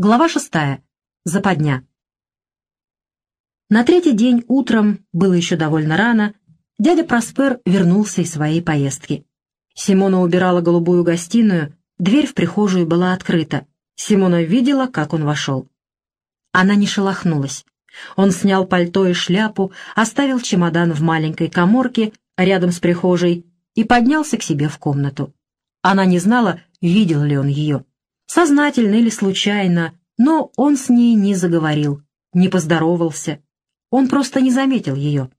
Глава шестая. Западня. На третий день утром, было еще довольно рано, дядя Проспер вернулся из своей поездки. Симона убирала голубую гостиную, дверь в прихожую была открыта. Симона видела, как он вошел. Она не шелохнулась. Он снял пальто и шляпу, оставил чемодан в маленькой коморке рядом с прихожей и поднялся к себе в комнату. Она не знала, видел ли он ее. Сознательно или случайно, но он с ней не заговорил, не поздоровался. Он просто не заметил ее.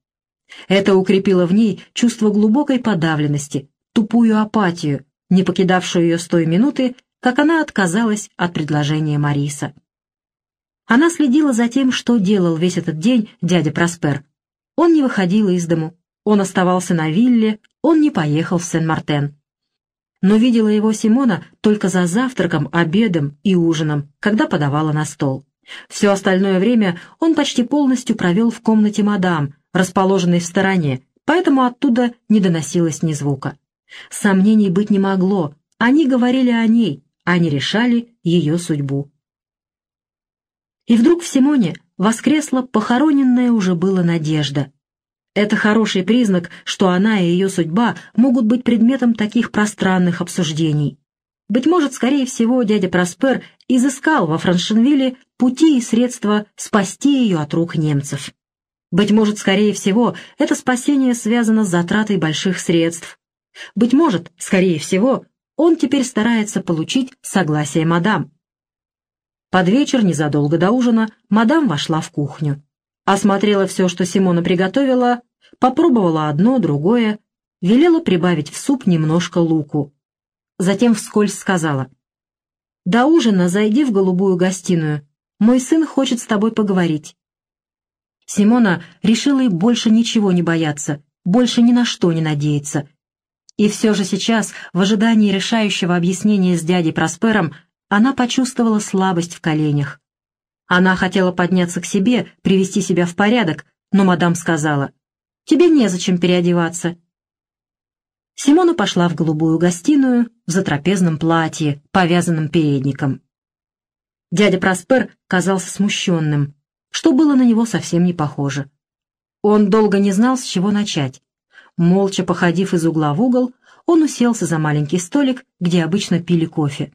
Это укрепило в ней чувство глубокой подавленности, тупую апатию, не покидавшую ее с той минуты, как она отказалась от предложения Мариса. Она следила за тем, что делал весь этот день дядя Проспер. Он не выходил из дому, он оставался на вилле, он не поехал в Сен-Мартен но видела его Симона только за завтраком, обедом и ужином, когда подавала на стол. Все остальное время он почти полностью провел в комнате мадам, расположенной в стороне, поэтому оттуда не доносилось ни звука. Сомнений быть не могло, они говорили о ней, они решали ее судьбу. И вдруг в Симоне воскресла похороненная уже была надежда — это хороший признак, что она и ее судьба могут быть предметом таких пространных обсуждений. Быть может, скорее всего, дядя Проспер изыскал во Франшенвилле пути и средства спасти ее от рук немцев. Быть может, скорее всего, это спасение связано с затратой больших средств. Быть может, скорее всего, он теперь старается получить согласие мадам. Под вечер, незадолго до ужина, мадам вошла в кухню осмотрела все, что Симона приготовила, попробовала одно, другое, велела прибавить в суп немножко луку. Затем вскользь сказала, «До ужина зайди в голубую гостиную. Мой сын хочет с тобой поговорить». Симона решила и больше ничего не бояться, больше ни на что не надеяться. И все же сейчас, в ожидании решающего объяснения с дядей Проспером, она почувствовала слабость в коленях. Она хотела подняться к себе, привести себя в порядок, но мадам сказала, «Тебе незачем переодеваться». Симона пошла в голубую гостиную в затрапезном платье, повязанном передником. Дядя Проспер казался смущенным, что было на него совсем не похоже. Он долго не знал, с чего начать. Молча походив из угла в угол, он уселся за маленький столик, где обычно пили кофе.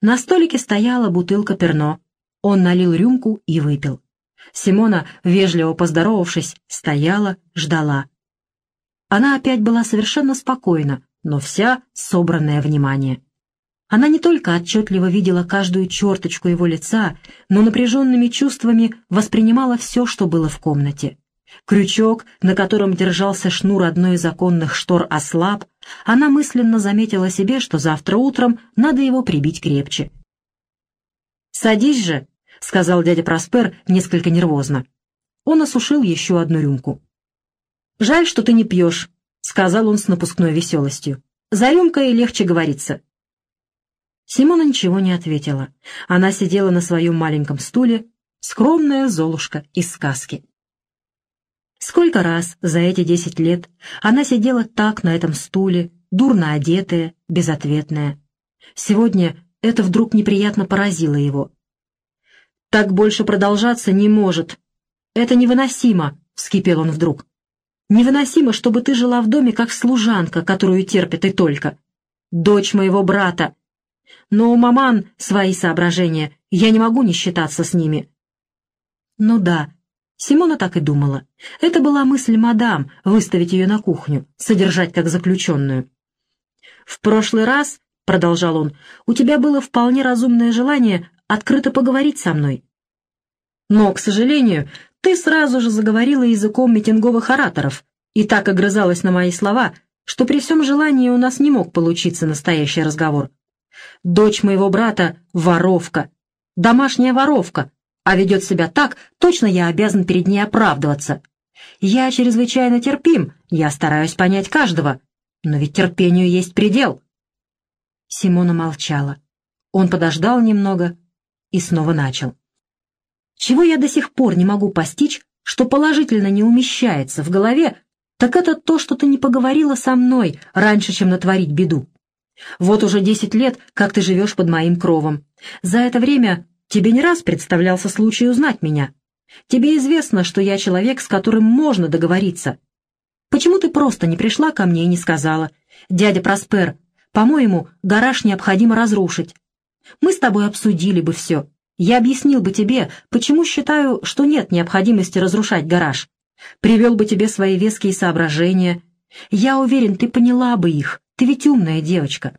На столике стояла бутылка перно, он налил рюмку и выпил. Симона, вежливо поздоровавшись, стояла, ждала. Она опять была совершенно спокойна, но вся собранное внимание. Она не только отчетливо видела каждую черточку его лица, но напряженными чувствами воспринимала все, что было в комнате. Крючок, на котором держался шнур одной из оконных штор, ослаб. Она мысленно заметила себе, что завтра утром надо его прибить крепче. «Садись же», — сказал дядя Проспер несколько нервозно. Он осушил еще одну рюмку. «Жаль, что ты не пьешь», — сказал он с напускной веселостью. «За рюмкой легче говорится». Симона ничего не ответила. Она сидела на своем маленьком стуле, скромная Золушка из сказки. Сколько раз за эти десять лет она сидела так на этом стуле, дурно одетая, безответная. Сегодня это вдруг неприятно поразило его. Так больше продолжаться не может. Это невыносимо, — вскипел он вдруг. Невыносимо, чтобы ты жила в доме как служанка, которую терпит и только. Дочь моего брата. Но у маман свои соображения, я не могу не считаться с ними. Ну да, Симона так и думала. Это была мысль мадам — выставить ее на кухню, содержать как заключенную. «В прошлый раз, — продолжал он, — у тебя было вполне разумное желание открыто поговорить со мной. Но, к сожалению, ты сразу же заговорила языком митинговых ораторов и так огрызалась на мои слова, что при всем желании у нас не мог получиться настоящий разговор. Дочь моего брата — воровка, домашняя воровка, а ведет себя так, точно я обязан перед ней оправдываться. Я чрезвычайно терпим, я стараюсь понять каждого, но ведь терпению есть предел. Симона молчала. Он подождал немного, и снова начал. Чего я до сих пор не могу постичь, что положительно не умещается в голове, так это то, что ты не поговорила со мной раньше, чем натворить беду. Вот уже десять лет, как ты живешь под моим кровом. За это время тебе не раз представлялся случай узнать меня. Тебе известно, что я человек, с которым можно договориться. Почему ты просто не пришла ко мне и не сказала, «Дядя Проспер, по-моему, гараж необходимо разрушить. Мы с тобой обсудили бы все. Я объяснил бы тебе, почему считаю, что нет необходимости разрушать гараж. Привел бы тебе свои веские соображения. Я уверен, ты поняла бы их. Ты ведь умная девочка.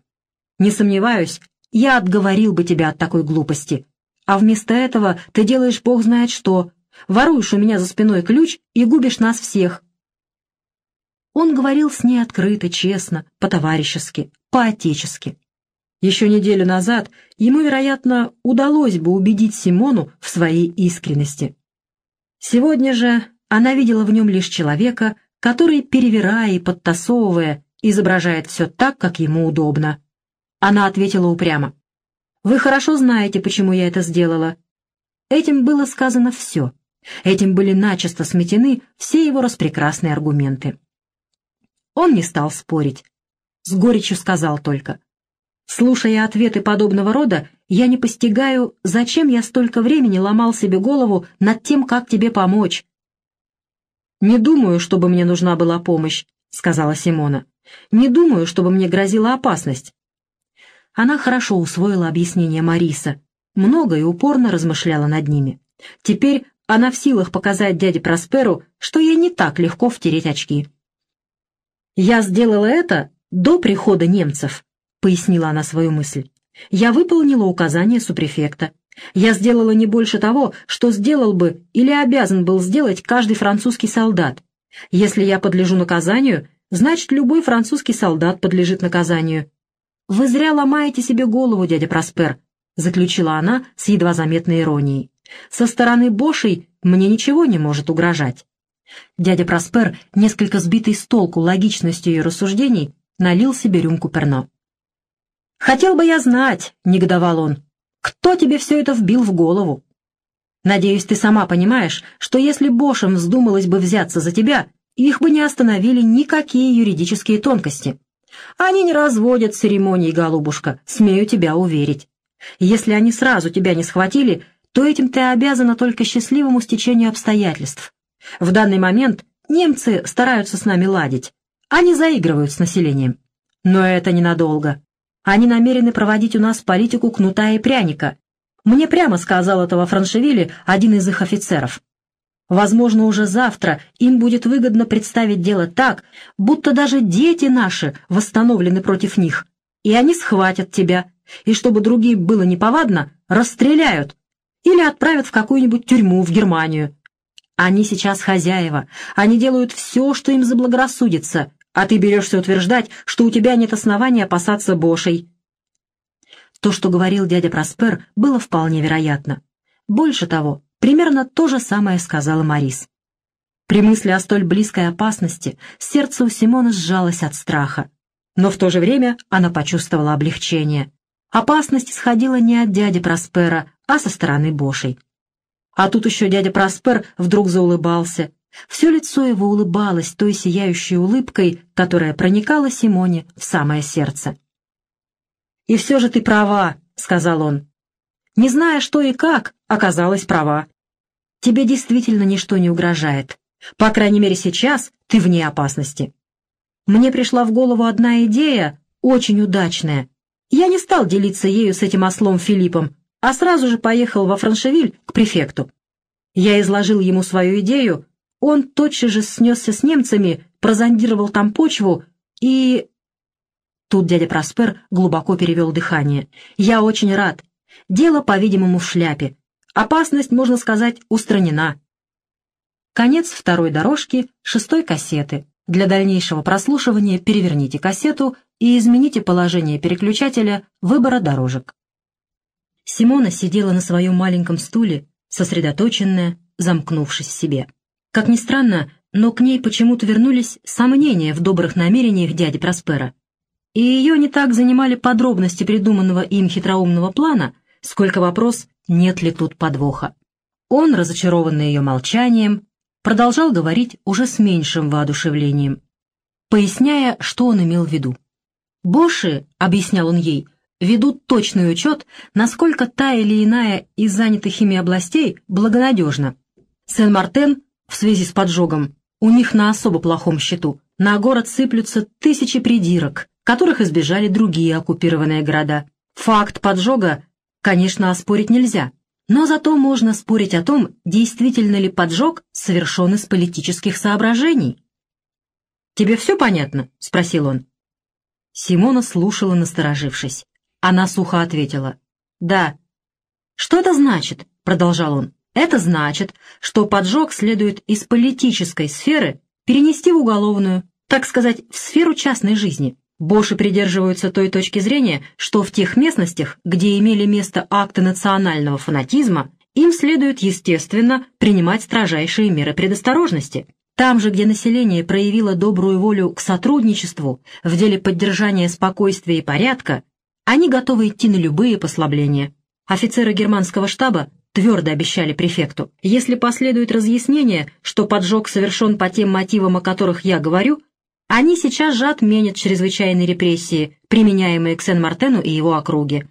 Не сомневаюсь, я отговорил бы тебя от такой глупости. А вместо этого ты делаешь бог знает что. Воруешь у меня за спиной ключ и губишь нас всех. Он говорил с ней открыто, честно, по-товарищески, по-отечески. Еще неделю назад ему, вероятно, удалось бы убедить Симону в своей искренности. Сегодня же она видела в нем лишь человека, который, перевирая и подтасовывая, изображает все так, как ему удобно. Она ответила упрямо. «Вы хорошо знаете, почему я это сделала». Этим было сказано все. Этим были начисто сметены все его распрекрасные аргументы. Он не стал спорить. С горечью сказал только. Слушая ответы подобного рода, я не постигаю, зачем я столько времени ломал себе голову над тем, как тебе помочь. «Не думаю, чтобы мне нужна была помощь», — сказала Симона. «Не думаю, чтобы мне грозила опасность». Она хорошо усвоила объяснение Мариса, много и упорно размышляла над ними. Теперь она в силах показать дяде Просперу, что ей не так легко втереть очки. «Я сделала это до прихода немцев», — пояснила она свою мысль. «Я выполнила указание супрефекта. Я сделала не больше того, что сделал бы или обязан был сделать каждый французский солдат. Если я подлежу наказанию, значит, любой французский солдат подлежит наказанию». «Вы зря ломаете себе голову, дядя Проспер», — заключила она с едва заметной иронией. «Со стороны Бошей мне ничего не может угрожать. Дядя Проспер, несколько сбитый с толку логичностью ее рассуждений, налил себе рюмку перно. «Хотел бы я знать», — негодовал он, — «кто тебе все это вбил в голову? Надеюсь, ты сама понимаешь, что если Бошем вздумалось бы взяться за тебя, их бы не остановили никакие юридические тонкости. Они не разводят церемоний, голубушка, смею тебя уверить. Если они сразу тебя не схватили, то этим ты обязана только счастливому стечению обстоятельств. В данный момент немцы стараются с нами ладить. Они заигрывают с населением. Но это ненадолго. Они намерены проводить у нас политику кнута и пряника. Мне прямо сказал этого Франшевили один из их офицеров. Возможно, уже завтра им будет выгодно представить дело так, будто даже дети наши восстановлены против них, и они схватят тебя, и чтобы другим было неповадно, расстреляют или отправят в какую-нибудь тюрьму в Германию, они сейчас хозяева, они делают все, что им заблагорассудится, а ты берешься утверждать, что у тебя нет основания опасаться Бошей. То, что говорил дядя Проспер, было вполне вероятно. Больше того, примерно то же самое сказала Марис. При мысли о столь близкой опасности сердце у Симона сжалось от страха. Но в то же время она почувствовала облегчение. Опасность исходила не от дяди Проспера, а со стороны Бошей. А тут еще дядя Проспер вдруг заулыбался. Все лицо его улыбалось той сияющей улыбкой, которая проникала Симоне в самое сердце. «И все же ты права», — сказал он. «Не зная, что и как, оказалась права. Тебе действительно ничто не угрожает. По крайней мере, сейчас ты вне опасности. Мне пришла в голову одна идея, очень удачная. Я не стал делиться ею с этим ослом Филиппом, а сразу же поехал во Франшевиль к префекту. Я изложил ему свою идею, он тотчас же снесся с немцами, прозондировал там почву и... Тут дядя Проспер глубоко перевел дыхание. «Я очень рад. Дело, по-видимому, в шляпе. Опасность, можно сказать, устранена». Конец второй дорожки шестой кассеты. Для дальнейшего прослушивания переверните кассету и измените положение переключателя выбора дорожек. Симона сидела на своем маленьком стуле, сосредоточенная, замкнувшись в себе. Как ни странно, но к ней почему-то вернулись сомнения в добрых намерениях дяди Проспера. И ее не так занимали подробности придуманного им хитроумного плана, сколько вопрос, нет ли тут подвоха. Он, разочарованный ее молчанием, продолжал говорить уже с меньшим воодушевлением, поясняя, что он имел в виду. «Боши», — объяснял он ей, ведут точный учет, насколько та или иная из занятых ими областей благонадежна. Сен-Мартен в связи с поджогом у них на особо плохом счету. На город сыплются тысячи придирок, которых избежали другие оккупированные города. Факт поджога, конечно, оспорить нельзя, но зато можно спорить о том, действительно ли поджог совершен из политических соображений. «Тебе все понятно?» — спросил он. Симона слушала, насторожившись. Она сухо ответила. «Да». «Что это значит?» — продолжал он. «Это значит, что поджог следует из политической сферы перенести в уголовную, так сказать, в сферу частной жизни. Боши придерживаются той точки зрения, что в тех местностях, где имели место акты национального фанатизма, им следует, естественно, принимать строжайшие меры предосторожности. Там же, где население проявило добрую волю к сотрудничеству в деле поддержания спокойствия и порядка, они готовы идти на любые послабления. Офицеры германского штаба твердо обещали префекту, если последует разъяснение, что поджог совершен по тем мотивам, о которых я говорю, они сейчас же отменят чрезвычайные репрессии, применяемые к Сен-Мартену и его округе.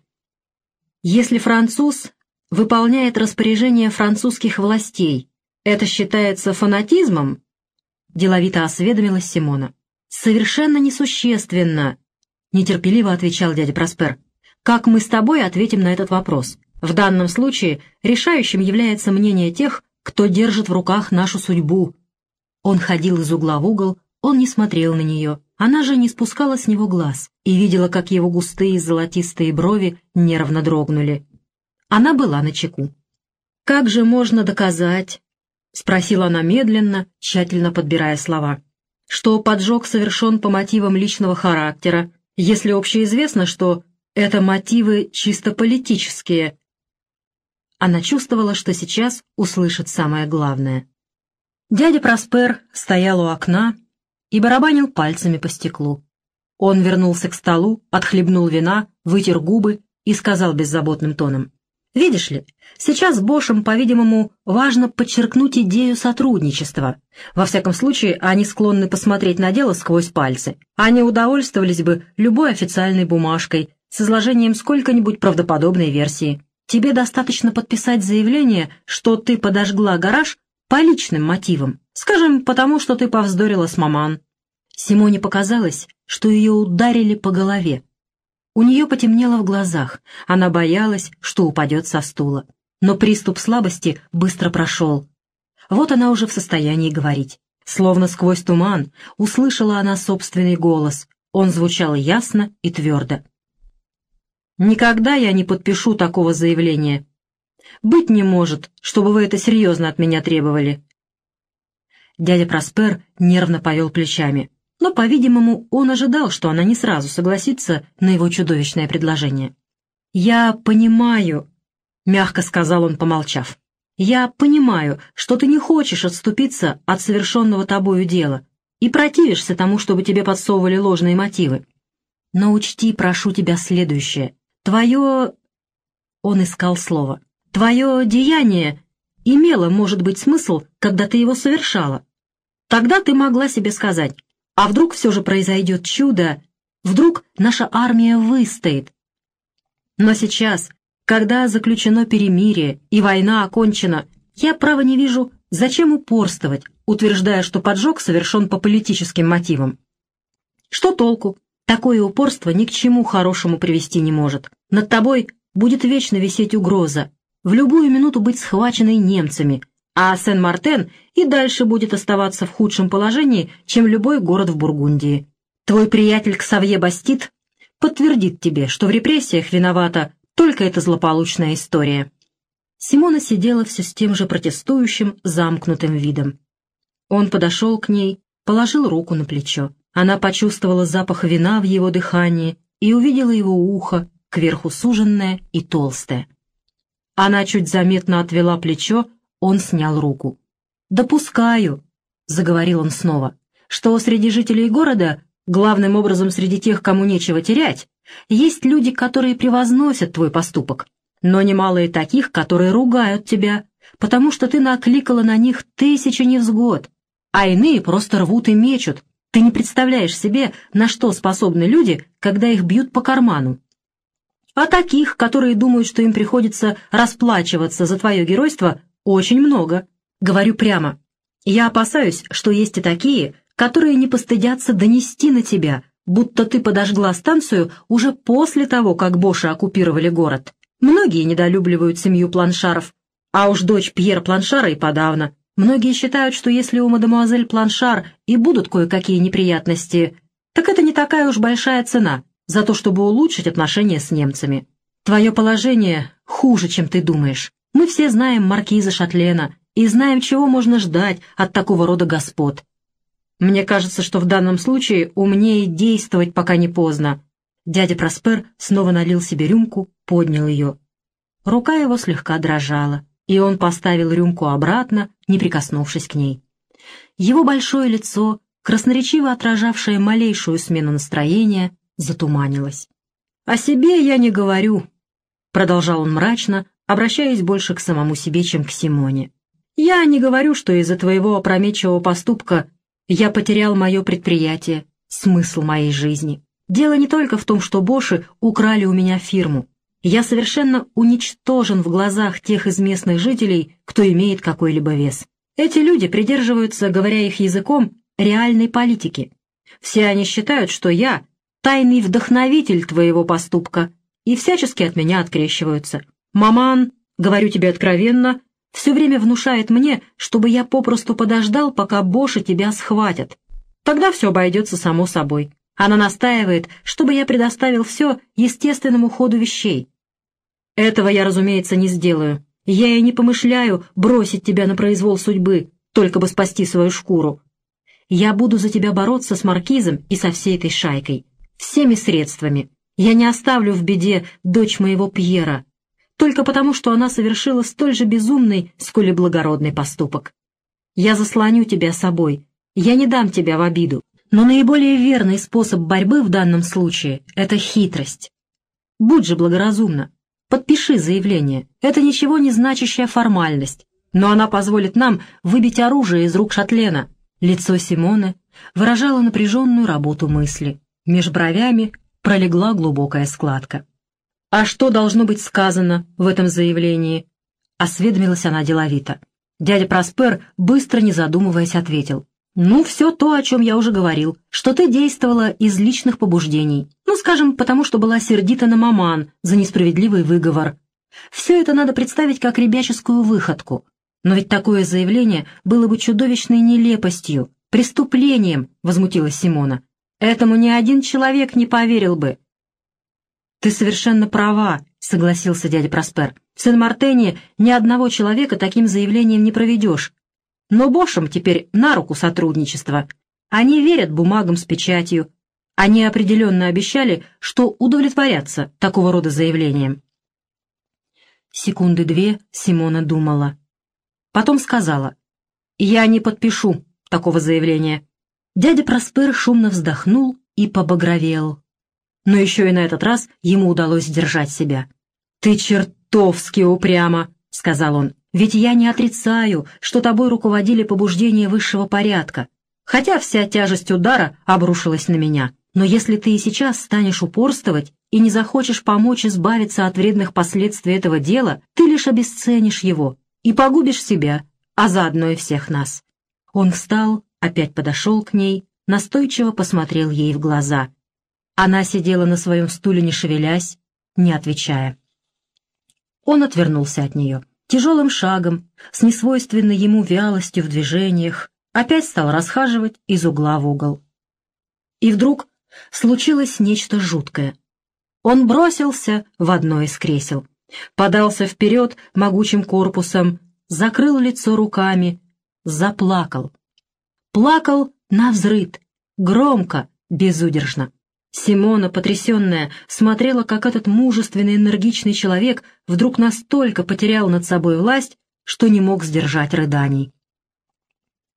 Если француз выполняет распоряжение французских властей, это считается фанатизмом? Деловито осведомилась Симона. Совершенно несущественно, нетерпеливо отвечал дядя Проспер. Как мы с тобой ответим на этот вопрос? В данном случае решающим является мнение тех, кто держит в руках нашу судьбу. Он ходил из угла в угол, он не смотрел на нее, она же не спускала с него глаз и видела, как его густые золотистые брови нервно дрогнули. Она была на чеку. «Как же можно доказать?» — спросила она медленно, тщательно подбирая слова. «Что поджог совершен по мотивам личного характера, если общеизвестно, что это мотивы чисто политические?» Она чувствовала, что сейчас услышит самое главное. Дядя Проспер стоял у окна и барабанил пальцами по стеклу. Он вернулся к столу, отхлебнул вина, вытер губы и сказал беззаботным тоном. «Видишь ли, сейчас Бошем, по-видимому, важно подчеркнуть идею сотрудничества. Во всяком случае, они склонны посмотреть на дело сквозь пальцы. Они удовольствовались бы любой официальной бумажкой с изложением сколько-нибудь правдоподобной версии. Тебе достаточно подписать заявление, что ты подожгла гараж по личным мотивам. Скажем, потому что ты повздорила с маман. Симоне показалось, что ее ударили по голове. У нее потемнело в глазах, она боялась, что упадет со стула. Но приступ слабости быстро прошел. Вот она уже в состоянии говорить. Словно сквозь туман услышала она собственный голос. Он звучал ясно и твердо. «Никогда я не подпишу такого заявления. Быть не может, чтобы вы это серьезно от меня требовали. Дядя Проспер нервно повел плечами, но, по-видимому, он ожидал, что она не сразу согласится на его чудовищное предложение. «Я понимаю», — мягко сказал он, помолчав, — «я понимаю, что ты не хочешь отступиться от совершенного тобою дела и противишься тому, чтобы тебе подсовывали ложные мотивы. Но учти, прошу тебя, следующее. Твое...» Он искал слово. «Твое деяние имело, может быть, смысл, когда ты его совершала. Тогда ты могла себе сказать, а вдруг все же произойдет чудо, вдруг наша армия выстоит. Но сейчас, когда заключено перемирие и война окончена, я, право, не вижу, зачем упорствовать, утверждая, что поджог совершен по политическим мотивам. Что толку? Такое упорство ни к чему хорошему привести не может. Над тобой будет вечно висеть угроза, в любую минуту быть схваченной немцами, а Сен-Мартен и дальше будет оставаться в худшем положении, чем любой город в Бургундии. Твой приятель Ксавье Бастит подтвердит тебе, что в репрессиях виновата только эта злополучная история. Симона сидела все с тем же протестующим, замкнутым видом. Он подошел к ней, положил руку на плечо. Она почувствовала запах вина в его дыхании и увидела его ухо, кверху суженное и толстое. Она чуть заметно отвела плечо, он снял руку. «Допускаю», — заговорил он снова, — «что среди жителей города, главным образом среди тех, кому нечего терять, есть люди, которые превозносят твой поступок, но немало и таких, которые ругают тебя, потому что ты накликала на них тысячу невзгод, а иные просто рвут и мечут. Ты не представляешь себе, на что способны люди, когда их бьют по карману. А таких, которые думают, что им приходится расплачиваться за твое геройство, очень много. Говорю прямо. Я опасаюсь, что есть и такие, которые не постыдятся донести на тебя, будто ты подожгла станцию уже после того, как Боши оккупировали город. Многие недолюбливают семью Планшаров, а уж дочь Пьер Планшара и подавно. Многие считают, что если у мадемуазель Планшар и будут кое-какие неприятности, так это не такая уж большая цена за то, чтобы улучшить отношения с немцами. Твое положение хуже, чем ты думаешь. Мы все знаем маркиза Шатлена и знаем, чего можно ждать от такого рода господ. Мне кажется, что в данном случае умнее действовать, пока не поздно. Дядя Проспер снова налил себе рюмку, поднял ее. Рука его слегка дрожала и он поставил рюмку обратно, не прикоснувшись к ней. Его большое лицо, красноречиво отражавшее малейшую смену настроения, затуманилось. «О себе я не говорю», — продолжал он мрачно, обращаясь больше к самому себе, чем к Симоне. «Я не говорю, что из-за твоего опрометчивого поступка я потерял мое предприятие, смысл моей жизни. Дело не только в том, что Боши украли у меня фирму. Я совершенно уничтожен в глазах тех из местных жителей, кто имеет какой-либо вес. Эти люди придерживаются, говоря их языком, реальной политики. Все они считают, что я — тайный вдохновитель твоего поступка, и всячески от меня открещиваются. Маман, говорю тебе откровенно, все время внушает мне, чтобы я попросту подождал, пока Боши тебя схватят. Тогда все обойдется само собой. Она настаивает, чтобы я предоставил все естественному ходу вещей, этого я, разумеется, не сделаю. Я и не помышляю бросить тебя на произвол судьбы, только бы спасти свою шкуру. Я буду за тебя бороться с маркизом и со всей этой шайкой. Всеми средствами. Я не оставлю в беде дочь моего Пьера, только потому, что она совершила столь же безумный, сколь и благородный поступок. Я заслоню тебя собой, я не дам тебя в обиду. Но наиболее верный способ борьбы в данном случае — это хитрость. Будь же благоразумна. Подпиши заявление. Это ничего не значащая формальность, но она позволит нам выбить оружие из рук Шатлена. Лицо Симоны выражало напряженную работу мысли. Меж бровями пролегла глубокая складка. «А что должно быть сказано в этом заявлении?» — осведомилась она деловито. Дядя Проспер, быстро не задумываясь, ответил. «Ну, все то, о чем я уже говорил, что ты действовала из личных побуждений. Ну, скажем, потому что была сердита на маман за несправедливый выговор. Все это надо представить как ребяческую выходку. Но ведь такое заявление было бы чудовищной нелепостью, преступлением, — возмутилась Симона. Этому ни один человек не поверил бы. «Ты совершенно права», — согласился дядя Проспер. «В Сен-Мартене ни одного человека таким заявлением не проведешь. Но Бошам теперь на руку сотрудничество. Они верят бумагам с печатью. Они определенно обещали, что удовлетворятся такого рода заявлением. Секунды две Симона думала. Потом сказала, «Я не подпишу такого заявления». Дядя Проспер шумно вздохнул и побагровел. Но еще и на этот раз ему удалось сдержать себя. «Ты чертовски упрямо», — сказал он. Ведь я не отрицаю, что тобой руководили побуждения высшего порядка, хотя вся тяжесть удара обрушилась на меня. Но если ты и сейчас станешь упорствовать и не захочешь помочь избавиться от вредных последствий этого дела, ты лишь обесценишь его и погубишь себя, а заодно и всех нас». Он встал, опять подошел к ней, настойчиво посмотрел ей в глаза. Она сидела на своем стуле, не шевелясь, не отвечая. Он отвернулся от нее тяжелым шагом, с несвойственной ему вялостью в движениях, опять стал расхаживать из угла в угол. И вдруг случилось нечто жуткое. Он бросился в одно из кресел, подался вперед могучим корпусом, закрыл лицо руками, заплакал. Плакал на взрыд, громко, безудержно. Симона, потрясенная, смотрела, как этот мужественный, энергичный человек вдруг настолько потерял над собой власть, что не мог сдержать рыданий.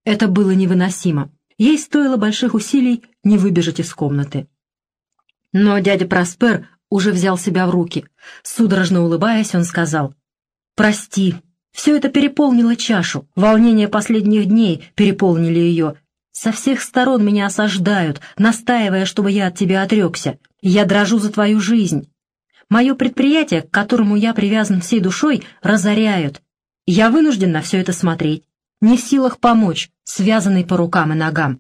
Это было невыносимо. Ей стоило больших усилий не выбежать из комнаты. Но дядя Проспер уже взял себя в руки. Судорожно улыбаясь, он сказал, «Прости, все это переполнило чашу, волнения последних дней переполнили ее, со всех сторон меня осаждают, настаивая, чтобы я от тебя отрекся. Я дрожу за твою жизнь. Мое предприятие, к которому я привязан всей душой, разоряют. Я вынужден на все это смотреть. Не в силах помочь, связанный по рукам и ногам.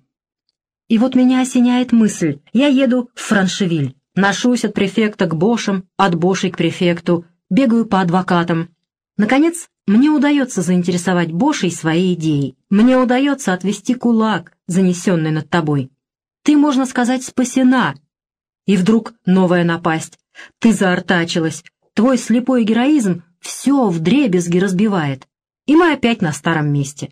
И вот меня осеняет мысль. Я еду в Франшевиль. Ношусь от префекта к бошам, от бошей к префекту, бегаю по адвокатам. Наконец, мне удается заинтересовать бошей своей идеей. Мне удается отвести кулак, занесенный над тобой. Ты, можно сказать, спасена. И вдруг новая напасть. Ты заортачилась. Твой слепой героизм все вдребезги разбивает. И мы опять на старом месте.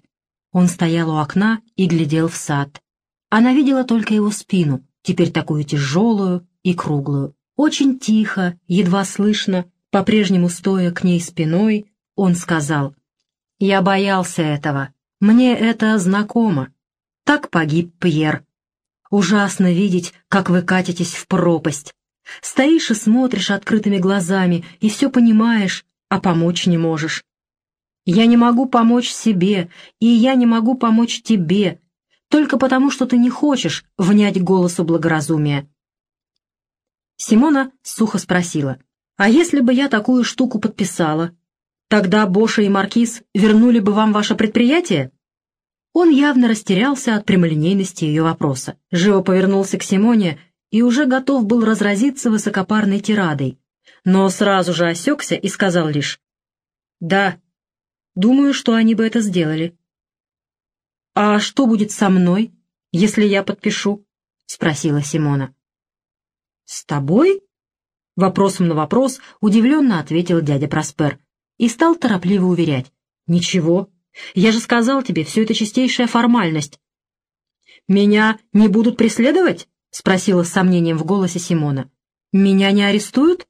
Он стоял у окна и глядел в сад. Она видела только его спину, теперь такую тяжелую и круглую. Очень тихо, едва слышно, по-прежнему стоя к ней спиной, он сказал, «Я боялся этого. Мне это знакомо. Так погиб Пьер. Ужасно видеть, как вы катитесь в пропасть. Стоишь и смотришь открытыми глазами, и все понимаешь, а помочь не можешь. Я не могу помочь себе, и я не могу помочь тебе, только потому, что ты не хочешь внять голосу благоразумия. Симона сухо спросила, «А если бы я такую штуку подписала, тогда Боша и Маркиз вернули бы вам ваше предприятие?» Он явно растерялся от прямолинейности ее вопроса. Живо повернулся к Симоне и уже готов был разразиться высокопарной тирадой, но сразу же осекся и сказал лишь «Да, думаю, что они бы это сделали». «А что будет со мной, если я подпишу?» — спросила Симона. «С тобой?» — вопросом на вопрос удивленно ответил дядя Проспер и стал торопливо уверять. «Ничего, я же сказал тебе, все это чистейшая формальность». «Меня не будут преследовать?» — спросила с сомнением в голосе Симона. «Меня не арестуют?»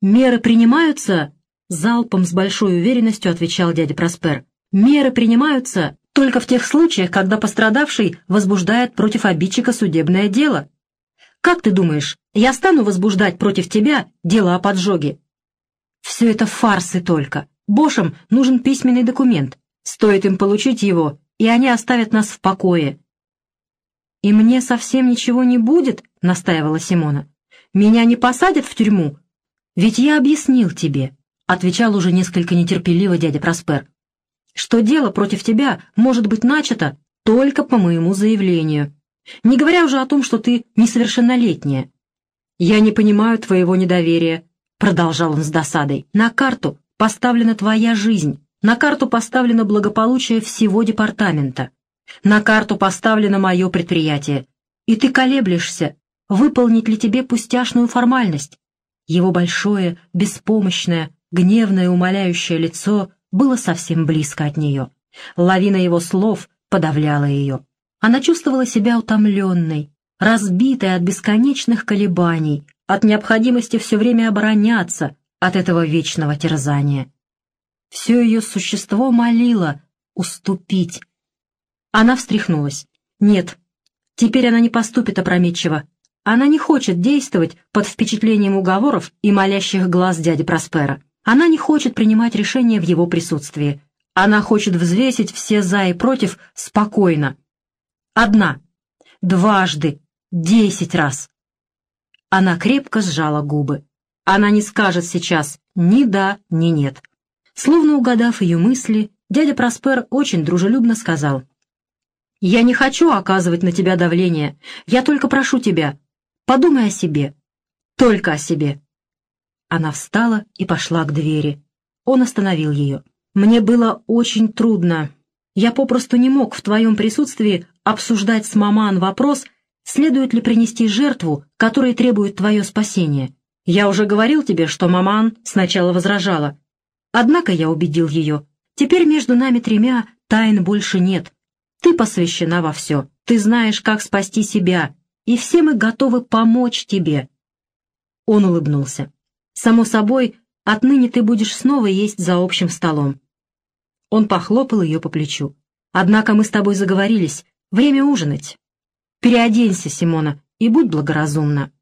«Меры принимаются?» — залпом с большой уверенностью отвечал дядя Проспер. «Меры принимаются только в тех случаях, когда пострадавший возбуждает против обидчика судебное дело. Как ты думаешь, я стану возбуждать против тебя дело о поджоге?» «Все это фарсы только. Бошам нужен письменный документ. Стоит им получить его, и они оставят нас в покое». «И мне совсем ничего не будет?» — настаивала Симона. «Меня не посадят в тюрьму?» «Ведь я объяснил тебе», — отвечал уже несколько нетерпеливо дядя Проспер, «что дело против тебя может быть начато только по моему заявлению, не говоря уже о том, что ты несовершеннолетняя». «Я не понимаю твоего недоверия», — продолжал он с досадой. «На карту поставлена твоя жизнь, на карту поставлено благополучие всего департамента. На карту поставлено мое предприятие. И ты колеблешься, выполнить ли тебе пустяшную формальность. Его большое, беспомощное, гневное, умоляющее лицо было совсем близко от нее. Лавина его слов подавляла ее. Она чувствовала себя утомленной, разбитой от бесконечных колебаний, от необходимости все время обороняться от этого вечного терзания. Все ее существо молило уступить. Она встряхнулась. Нет, теперь она не поступит опрометчиво. Она не хочет действовать под впечатлением уговоров и молящих глаз дяди Проспера. Она не хочет принимать решения в его присутствии. Она хочет взвесить все «за» и «против» спокойно. Одна, дважды, десять раз. Она крепко сжала губы. Она не скажет сейчас ни «да», ни «нет». Словно угадав ее мысли, дядя Проспер очень дружелюбно сказал. «Я не хочу оказывать на тебя давление. Я только прошу тебя, подумай о себе. Только о себе». Она встала и пошла к двери. Он остановил ее. «Мне было очень трудно. Я попросту не мог в твоем присутствии обсуждать с маман вопрос, следует ли принести жертву, которая требует твое спасение. Я уже говорил тебе, что маман сначала возражала, Однако я убедил ее. Теперь между нами тремя тайн больше нет. Ты посвящена во все. Ты знаешь, как спасти себя. И все мы готовы помочь тебе. Он улыбнулся. Само собой, отныне ты будешь снова есть за общим столом. Он похлопал ее по плечу. Однако мы с тобой заговорились. Время ужинать. Переоденься, Симона, и будь благоразумна.